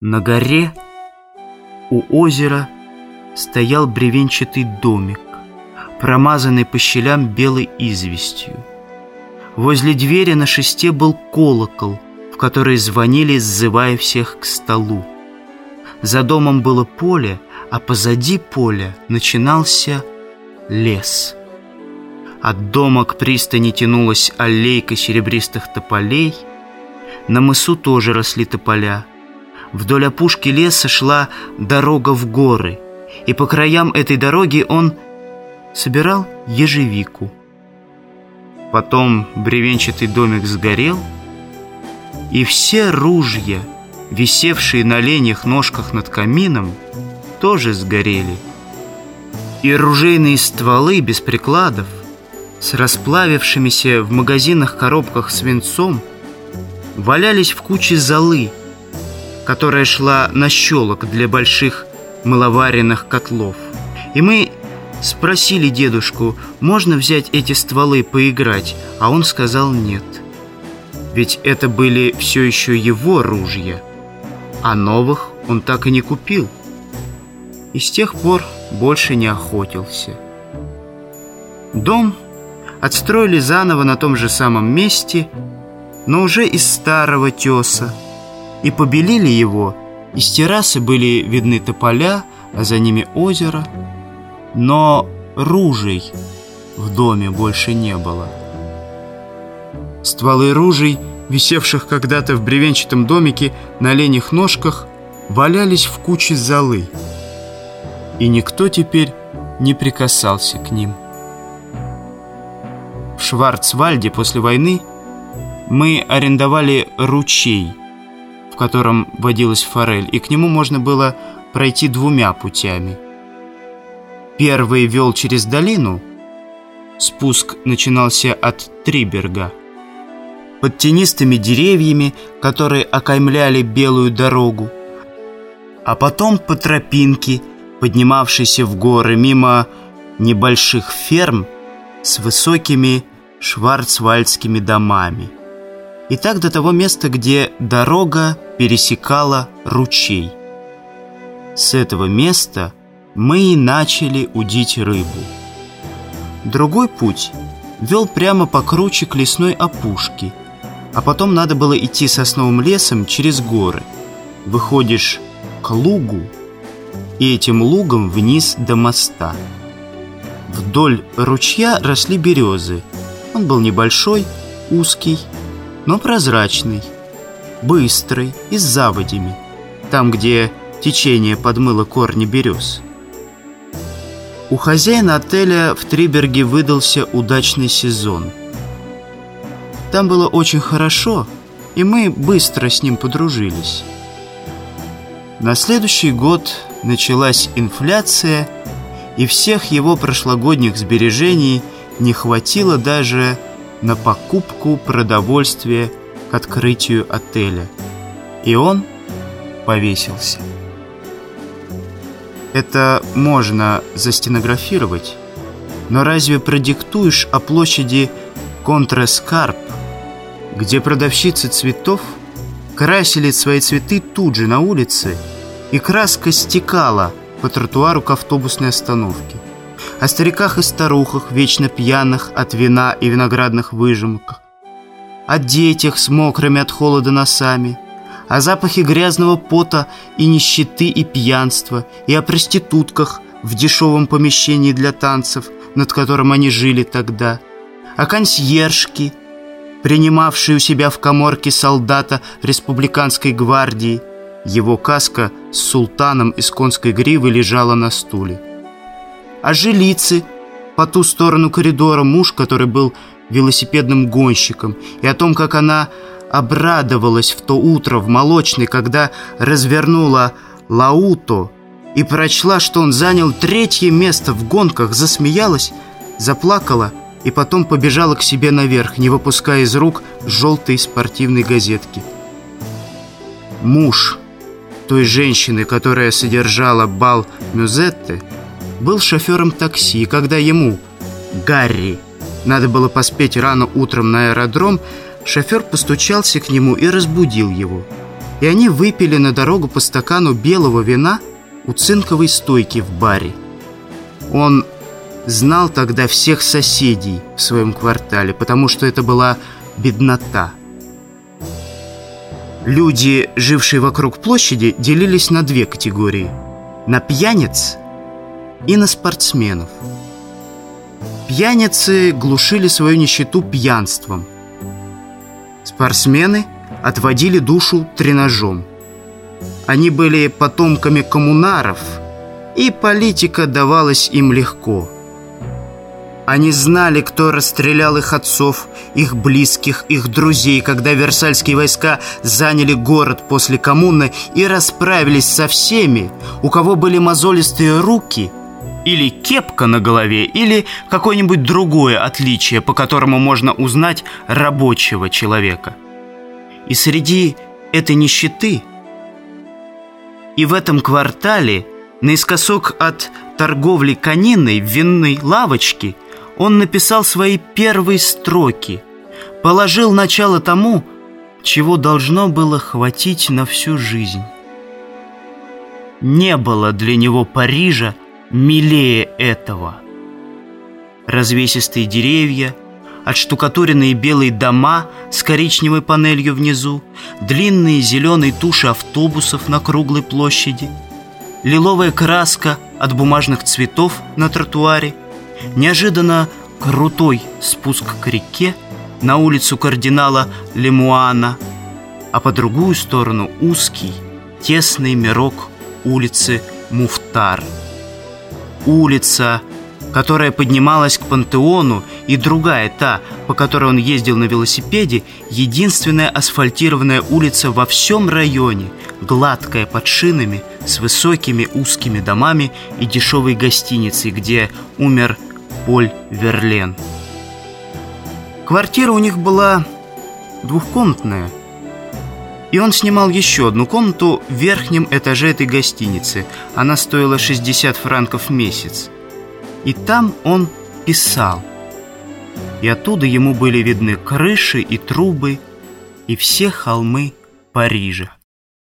На горе у озера стоял бревенчатый домик, промазанный по щелям белой известью. Возле двери на шесте был колокол, в который звонили, сзывая всех к столу. За домом было поле, а позади поля начинался лес. От дома к пристани тянулась аллейка серебристых тополей. На мысу тоже росли тополя. Вдоль опушки леса шла дорога в горы, и по краям этой дороги он собирал ежевику. Потом бревенчатый домик сгорел, и все ружья, висевшие на ленях ножках над камином, тоже сгорели. И ружейные стволы без прикладов, с расплавившимися в магазинах коробках свинцом, валялись в куче золы, которая шла на щелок для больших мыловаренных котлов. И мы спросили дедушку, можно взять эти стволы поиграть, а он сказал нет. Ведь это были все еще его ружья, а новых он так и не купил. И с тех пор больше не охотился. Дом отстроили заново на том же самом месте, но уже из старого теса, и побелили его. Из террасы были видны тополя, а за ними озеро. Но ружей в доме больше не было. Стволы ружей, висевших когда-то в бревенчатом домике на оленях ножках, валялись в куче золы. И никто теперь не прикасался к ним. В Шварцвальде после войны мы арендовали ручей – котором водилась форель, и к нему можно было пройти двумя путями. Первый вел через долину, спуск начинался от Триберга. Под тенистыми деревьями, которые окаймляли белую дорогу, а потом по тропинке, поднимавшейся в горы мимо небольших ферм с высокими шварцвальдскими домами. И так до того места, где дорога пересекала ручей. С этого места мы и начали удить рыбу. Другой путь вел прямо по круче к лесной опушке, а потом надо было идти сосновым лесом через горы. Выходишь к лугу, и этим лугом вниз до моста. Вдоль ручья росли березы. Он был небольшой, узкий, но прозрачный быстрый и с заводями, там, где течение подмыло корни берез. У хозяина отеля в Триберге выдался удачный сезон. Там было очень хорошо, и мы быстро с ним подружились. На следующий год началась инфляция, и всех его прошлогодних сбережений не хватило даже на покупку продовольствия к открытию отеля. И он повесился. Это можно застенографировать, но разве продиктуешь о площади Контрескарп, где продавщицы цветов красили свои цветы тут же на улице, и краска стекала по тротуару к автобусной остановке. О стариках и старухах, вечно пьяных от вина и виноградных выжимках, о детях с мокрыми от холода носами, о запахе грязного пота и нищеты и пьянства, и о проститутках в дешевом помещении для танцев, над которым они жили тогда, о консьержке, принимавшей у себя в коморке солдата республиканской гвардии. Его каска с султаном из конской гривы лежала на стуле. О жилице, по ту сторону коридора муж, который был велосипедным гонщиком, и о том, как она обрадовалась в то утро в молочной, когда развернула Лауто и прочла, что он занял третье место в гонках, засмеялась, заплакала и потом побежала к себе наверх, не выпуская из рук желтой спортивной газетки. Муж той женщины, которая содержала бал Мюзетте, был шофером такси, когда ему, Гарри, надо было поспеть рано утром на аэродром, шофер постучался к нему и разбудил его. и они выпили на дорогу по стакану белого вина у цинковой стойки в баре. Он знал тогда всех соседей в своем квартале, потому что это была беднота. Люди, жившие вокруг площади, делились на две категории. На пьяниц и на спортсменов. Пьяницы глушили свою нищету пьянством. Спортсмены отводили душу тренажом. Они были потомками коммунаров, и политика давалась им легко – они знали, кто расстрелял их отцов, их близких, их друзей, когда версальские войска заняли город после коммуны и расправились со всеми, у кого были мозолистые руки или кепка на голове, или какое-нибудь другое отличие, по которому можно узнать рабочего человека. И среди этой нищеты и в этом квартале наискосок от торговли кониной в винной лавочке – он написал свои первые строки, положил начало тому, чего должно было хватить на всю жизнь. Не было для него Парижа милее этого. Развесистые деревья, отштукатуренные белые дома с коричневой панелью внизу, длинные зеленые туши автобусов на круглой площади, лиловая краска от бумажных цветов на тротуаре — Неожиданно крутой спуск к реке на улицу кардинала Лемуана, а по другую сторону узкий, тесный мирок улицы Муфтар. Улица, которая поднималась к Пантеону, и другая, та, по которой он ездил на велосипеде, единственная асфальтированная улица во всем районе, гладкая под шинами, с высокими узкими домами и дешевой гостиницей, где умер Поль Верлен. Квартира у них была двухкомнатная, и он снимал еще одну комнату в верхнем этаже этой гостиницы. Она стоила 60 франков в месяц. И там он писал. И оттуда ему были видны крыши и трубы, и все холмы Парижа.